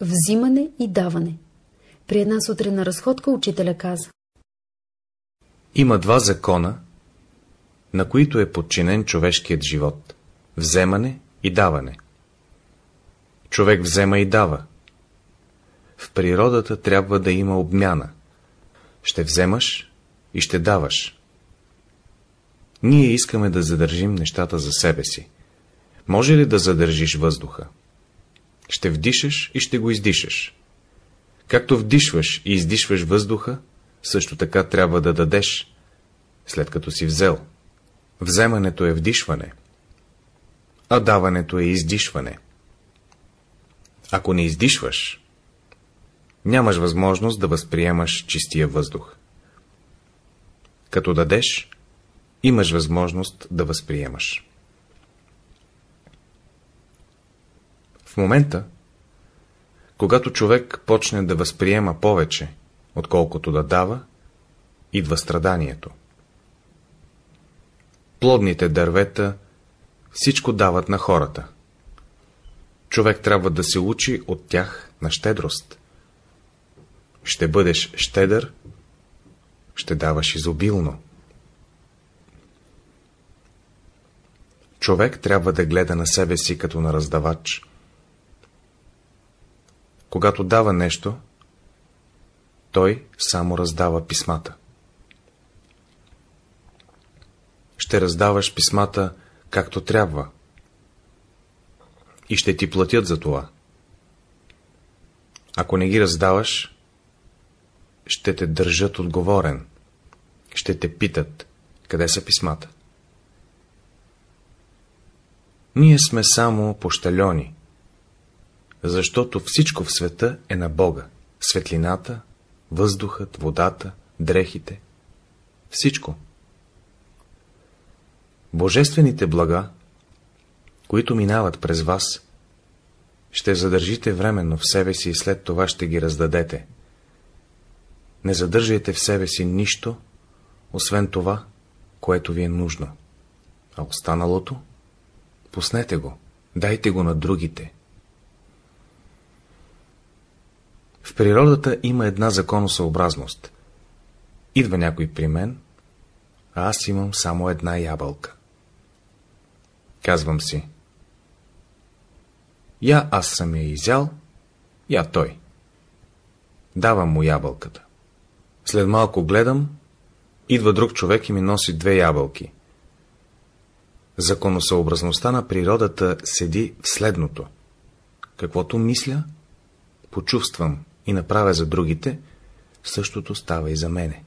Взимане и даване. При една сутринна разходка учителя каза. Има два закона, на които е подчинен човешкият живот – вземане и даване. Човек взема и дава. В природата трябва да има обмяна. Ще вземаш и ще даваш. Ние искаме да задържим нещата за себе си. Може ли да задържиш въздуха? Ще вдишаш и ще го издишаш. Както вдишваш и издишваш въздуха, също така трябва да дадеш, след като си взел. Вземането е вдишване, а даването е издишване. Ако не издишваш, нямаш възможност да възприемаш чистия въздух. Като дадеш, имаш възможност да възприемаш. В момента, когато човек почне да възприема повече, отколкото да дава, идва страданието. Плодните дървета всичко дават на хората. Човек трябва да се учи от тях на щедрост. Ще бъдеш щедър, ще даваш изобилно. Човек трябва да гледа на себе си като на раздавач. Когато дава нещо, той само раздава писмата. Ще раздаваш писмата както трябва и ще ти платят за това. Ако не ги раздаваш, ще те държат отговорен, ще те питат, къде са писмата. Ние сме само пощальони, защото всичко в света е на Бога. Светлината, въздухът, водата, дрехите. Всичко. Божествените блага, които минават през вас, ще задържите временно в себе си и след това ще ги раздадете. Не задържайте в себе си нищо, освен това, което ви е нужно. А останалото, пуснете го, дайте го на другите. В природата има една законосъобразност. Идва някой при мен, а аз имам само една ябълка. Казвам си. Я аз съм я изял, я той. Давам му ябълката. След малко гледам, идва друг човек и ми носи две ябълки. Законосъобразността на природата седи в следното. Каквото мисля, почувствам и направя за другите, същото става и за мене.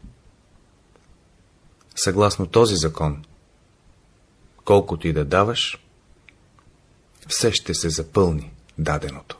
Съгласно този закон, колкото и да даваш, все ще се запълни даденото.